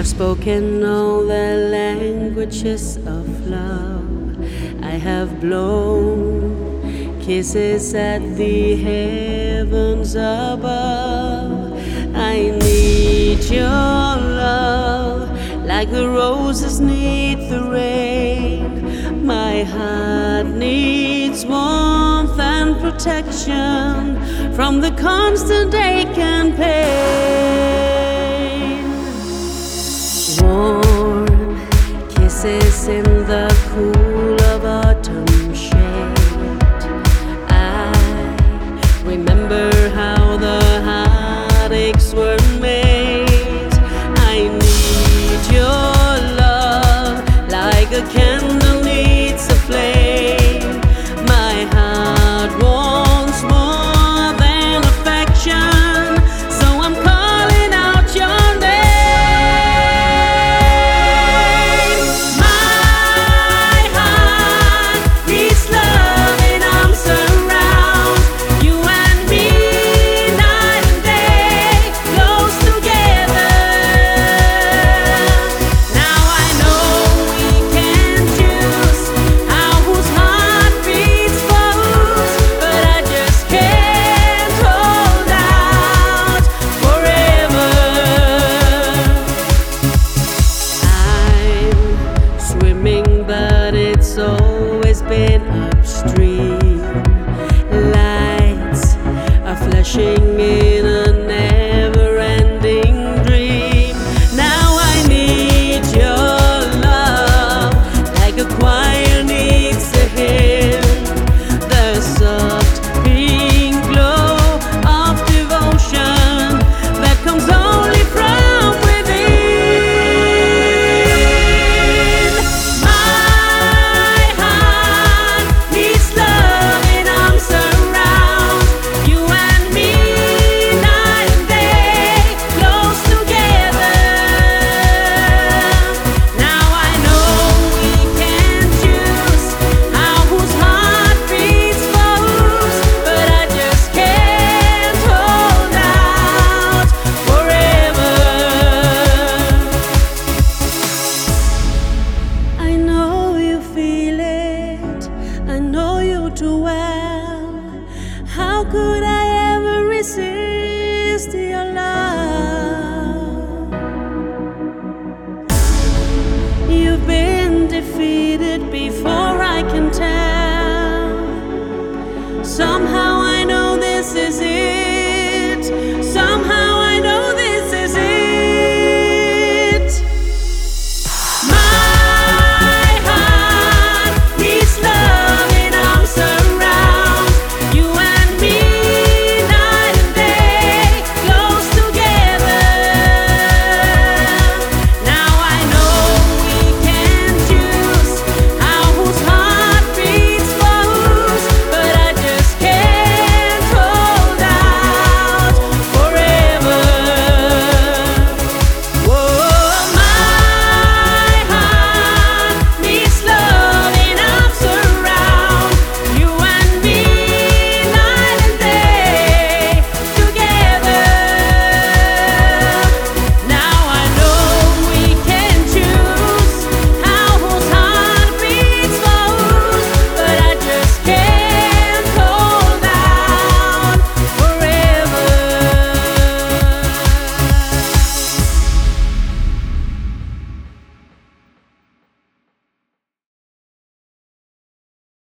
have spoken all the languages of love. I have blown kisses at the heavens above. I need your love like the roses need the rain. My heart needs warmth and protection from the constant ache and pain. in the cool. watching me.